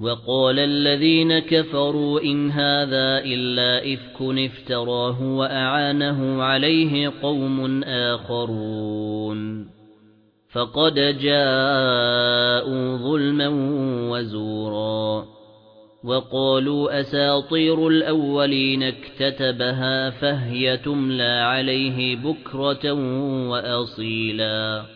وقال الذين كفروا إن هذا إلا إفك افتراه وأعانه عليه قوم آخرون. فقد جاءوا ظلما وزورا. وقالوا أساطير الأولين اكتتبها فهي تملى عليه بكرة وأصيلا.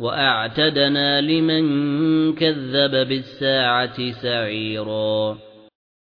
وأعتدنا لمن كذب بالساعة سعيرا